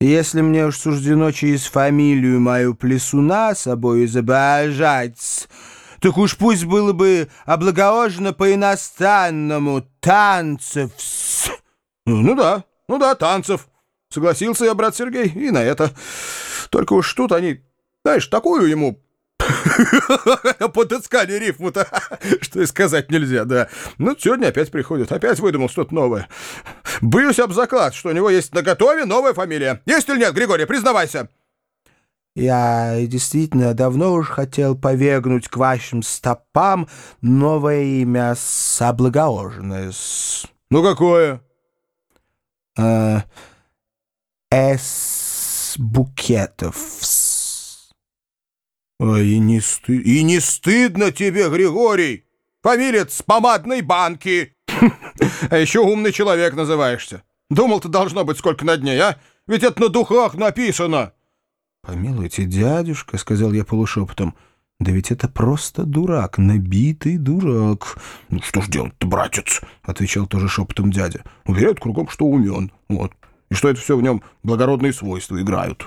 Если мне уж суждено через фамилию мою плесуна собой изображать, так уж пусть было бы облагорожено по-иностранному танцев. Ну да, ну да, танцев. Согласился я, брат Сергей, и на это. Только уж тут они, знаешь, такую ему Подыскали рифму-то, что и сказать нельзя, да. Ну, сегодня опять приходит, опять выдумал что-то новое. Бьюсь об заклад, что у него есть на готове новая фамилия. Есть или нет, Григорий, признавайся. Я действительно давно уж хотел повергнуть к вашим стопам новое имя соблагооженное. Ну, какое? Э, С. Букетов. Ой, и не, сты... и не стыдно тебе, Григорий! Фамилия с помадной банки! А еще умный человек называешься. Думал-то должно быть сколько на дне, а? Ведь это на духах написано. Помилуйте, дядюшка, — сказал я полушепотом, — да ведь это просто дурак, набитый дурак. Ну что ж делать-то, братец, — отвечал тоже шепотом дядя. Уверяют кругом, что умен, вот. И что это все в нем благородные свойства играют.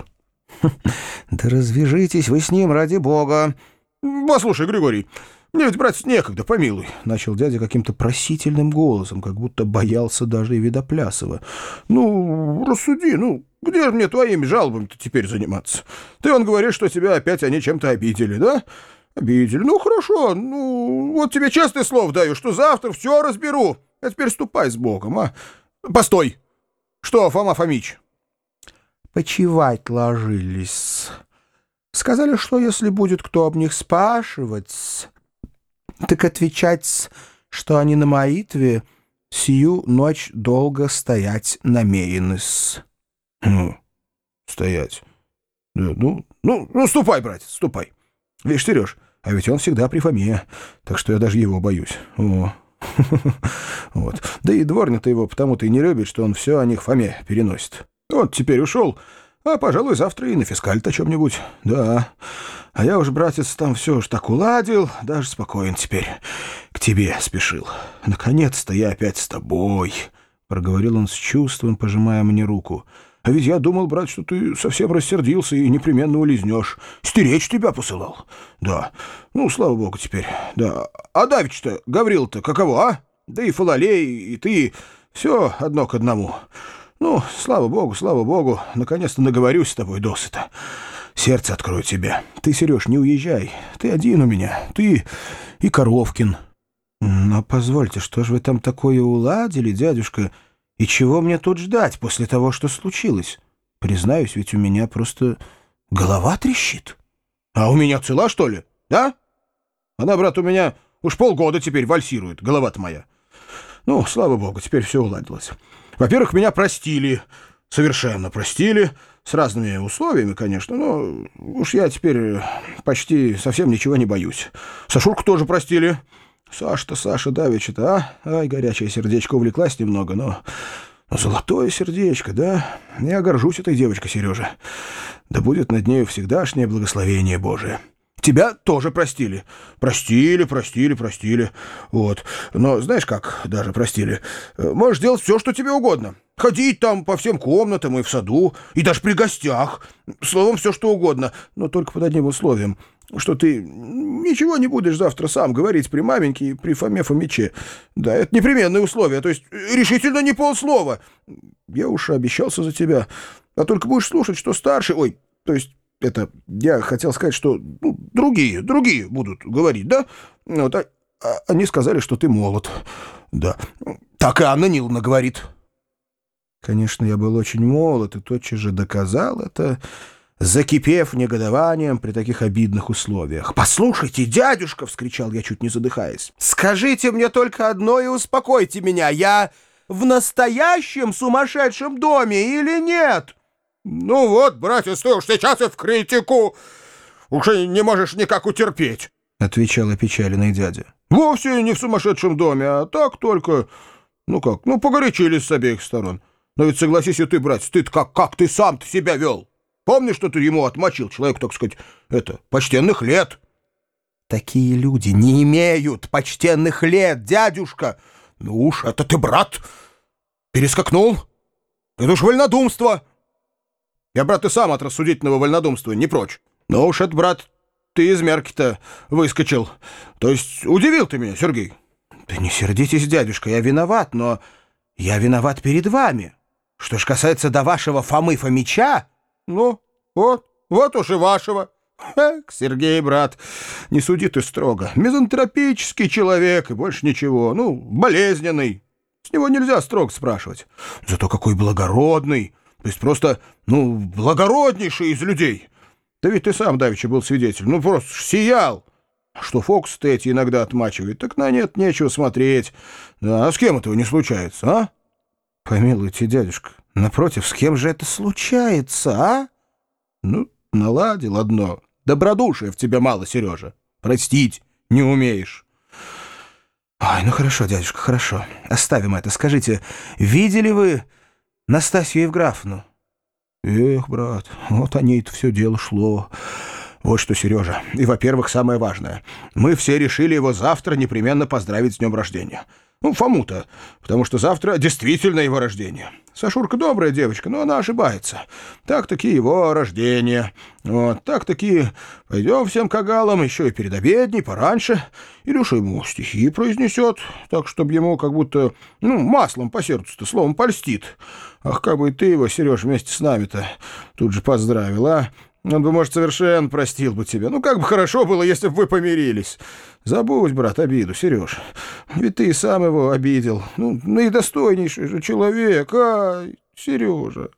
Да развяжитесь вы с ним, ради бога. Послушай, Григорий, мне ведь, братец, некогда, помилуй. Начал дядя каким-то просительным голосом, как будто боялся даже и Видоплясова. Ну, рассуди, ну, где же мне твоими жалобами-то теперь заниматься? Ты, он говоришь, что тебя опять они чем-то обидели, да? Обидели. Ну, хорошо, ну, вот тебе честное слово даю, что завтра все разберу. А теперь ступай с Богом, а? Постой! Что, Фома Фомич? Почевать ложились. Сказали, что если будет кто об них спрашивать, так отвечать, что они на молитве сию ночь долго стоять намерены-с. Ну, стоять. Да, ну, ну, ну, ступай, братец, ступай. Видишь, Сереж, а ведь он всегда при Фоме, так что я даже его боюсь. О, вот. Да и дворня-то его потому-то и не любит, что он все о них Фоме переносит. Вот теперь ушел, а, пожалуй, завтра и на фискаль-то чем-нибудь. Да. А я уж, братец, там все уж так уладил, даже спокоен теперь. К тебе спешил. Наконец-то я опять с тобой, — проговорил он с чувством, пожимая мне руку. А ведь я думал, брат, что ты совсем рассердился и непременно улизнешь. Стеречь тебя посылал. Да. Ну, слава богу, теперь. Да. А Давич-то, Гаврил-то, каково, а? Да и Фалалей, и ты. Все одно к одному. Ну, слава богу, слава богу, наконец-то наговорюсь с тобой досыта. Сердце открою тебе. Ты, Сереж, не уезжай. Ты один у меня. Ты и Коровкин. Но позвольте, что же вы там такое уладили, дядюшка? И чего мне тут ждать после того, что случилось? Признаюсь, ведь у меня просто голова трещит. А у меня цела, что ли? Да? Она, брат, у меня уж полгода теперь вальсирует, голова-то моя. Ну, слава богу, теперь все уладилось. Во-первых, меня простили, совершенно простили, с разными условиями, конечно, но уж я теперь почти совсем ничего не боюсь. Сашурку тоже простили. Саша-то, Саша Давича-то, а? Ай, горячее сердечко увлеклась немного, но... но золотое сердечко, да? Я горжусь этой девочкой, Сережа. Да будет над нею всегдашнее благословение Божие. Тебя тоже простили. Простили, простили, простили. Вот. Но знаешь как даже простили? Э, можешь делать все, что тебе угодно. Ходить там по всем комнатам и в саду, и даже при гостях. Словом, все, что угодно. Но только под одним условием, что ты ничего не будешь завтра сам говорить при маменьке и при Фоме Фомиче. Да, это непременное условие, то есть решительно не полслова. Я уж обещался за тебя. А только будешь слушать, что старший... Ой, то есть это я хотел сказать, что ну, другие, другие будут говорить, да? Вот, а, а, они сказали, что ты молод. Да. Так и Анна Ниловна говорит. Конечно, я был очень молод и тотчас же доказал это, закипев негодованием при таких обидных условиях. «Послушайте, дядюшка!» — вскричал я, чуть не задыхаясь. «Скажите мне только одно и успокойте меня. Я в настоящем сумасшедшем доме или нет?» «Ну вот, братец, ты уж сейчас и в критику. Уже не можешь никак утерпеть», — отвечал опечаленный дядя. «Вовсе не в сумасшедшем доме, а так только... Ну как, ну погорячились с обеих сторон. Но ведь согласись и ты, братец, ты как, как ты сам-то себя вел. Помнишь, что ты ему отмочил, человек, так сказать, это, почтенных лет?» «Такие люди не имеют почтенных лет, дядюшка!» «Ну уж, это ты, брат, перескакнул. Это уж вольнодумство!» Я, брат, и сам от рассудительного вольнодумства не прочь. Но уж это, брат, ты из мерки-то выскочил. То есть удивил ты меня, Сергей. Да не сердитесь, дядюшка, я виноват, но я виноват перед вами. Что ж касается до вашего Фомы Фомича... Ну, вот, вот уж и вашего. Эх, Сергей, брат, не суди ты строго. Мизантропический человек и больше ничего. Ну, болезненный. С него нельзя строго спрашивать. Зато какой благородный. То есть просто, ну, благороднейший из людей. Да ведь ты сам, Давича, был свидетель. Ну, просто сиял. А что фокусы эти иногда отмачивает, так на нет нечего смотреть. Да, а с кем этого не случается, а? Помилуйте, дядюшка, напротив, с кем же это случается, а? Ну, наладил одно. Добродушия в тебе мало, Сережа. Простить не умеешь. Ой, ну хорошо, дядюшка, хорошо. Оставим это. Скажите, видели вы Настасью Евграфовну? Эх, брат, вот о ней-то все дело шло. Вот что, Сережа. И, во-первых, самое важное. Мы все решили его завтра непременно поздравить с днем рождения. Ну, Фому-то, потому что завтра действительно его рождение. Сашурка добрая девочка, но она ошибается. Так-таки его рождение. Вот, так-таки пойдем всем кагалам, еще и перед обедней, пораньше. Илюша ему стихи произнесет, так, чтобы ему как будто, ну, маслом по сердцу-то, словом, польстит. Ах, как бы ты его, Сереж, вместе с нами-то тут же поздравил, а? Он бы, может, совершенно простил бы тебя. Ну, как бы хорошо было, если бы вы помирились. Забудь, брат, обиду, Сереж. Ведь ты и сам его обидел. Ну, наидостойнейший же человек, а, Сережа.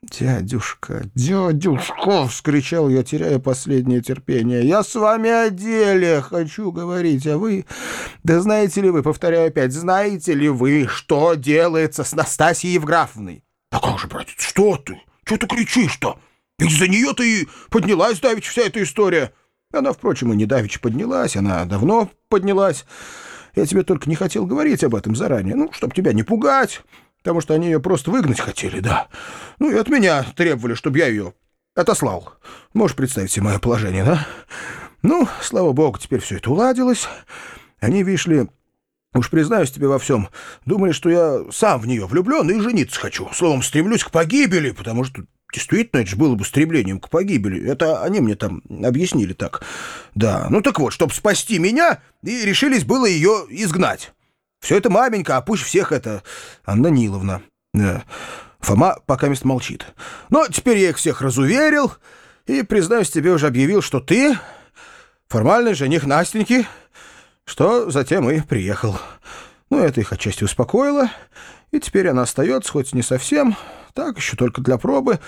«Дядюшка, дядюшка!» — вскричал я, теряя последнее терпение. «Я с вами о деле хочу говорить, а вы... Да знаете ли вы, повторяю опять, знаете ли вы, что делается с Настасьей Евграфовной?» «Да как же, братец, что ты? Что ты кричишь-то?» Ведь за нее-то и поднялась давеча вся эта история. Она, впрочем, и не давеча поднялась, она давно поднялась. Я тебе только не хотел говорить об этом заранее, ну, чтобы тебя не пугать, потому что они ее просто выгнать хотели, да. Ну, и от меня требовали, чтобы я ее отослал. Можешь представить себе мое положение, да? Ну, слава богу, теперь все это уладилось. Они, видишь ли, уж признаюсь тебе во всем, думали, что я сам в нее влюблен и жениться хочу. Словом, стремлюсь к погибели, потому что Действительно, это же было бы стремлением к погибели. Это они мне там объяснили так. Да, ну так вот, чтобы спасти меня, и решились было ее изгнать. Все это маменька, а пусть всех это Анна Ниловна. Да. Фома пока мест молчит. Но теперь я их всех разуверил и, признаюсь тебе, уже объявил, что ты формальный жених Настеньки, что затем и приехал. Ну, это их отчасти успокоило, и теперь она остается, хоть не совсем, так, еще только для пробы,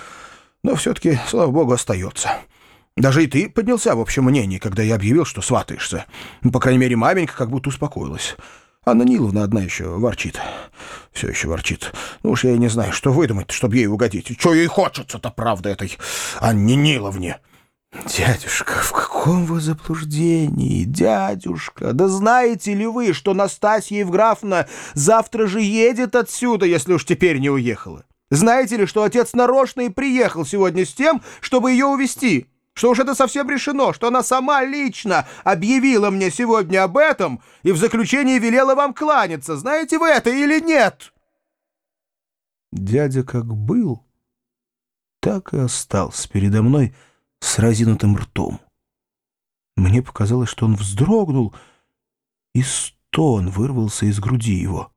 но все-таки, слава богу, остается. Даже и ты поднялся в общем мнении, когда я объявил, что сватаешься. Ну, по крайней мере, маменька как будто успокоилась. Анна Ниловна одна еще ворчит. Все еще ворчит. Ну уж я и не знаю, что выдумать, чтобы ей угодить. Что ей хочется-то, правда, этой Анне Ниловне? «Дядюшка, в каком вы заблуждении, дядюшка? Да знаете ли вы, что Настасья Евграфовна завтра же едет отсюда, если уж теперь не уехала? Знаете ли, что отец нарочно и приехал сегодня с тем, чтобы ее увезти? Что уж это совсем решено, что она сама лично объявила мне сегодня об этом и в заключении велела вам кланяться. Знаете вы это или нет?» Дядя как был, так и остался передо мной с разинутым ртом. Мне показалось, что он вздрогнул, и стон вырвался из груди его.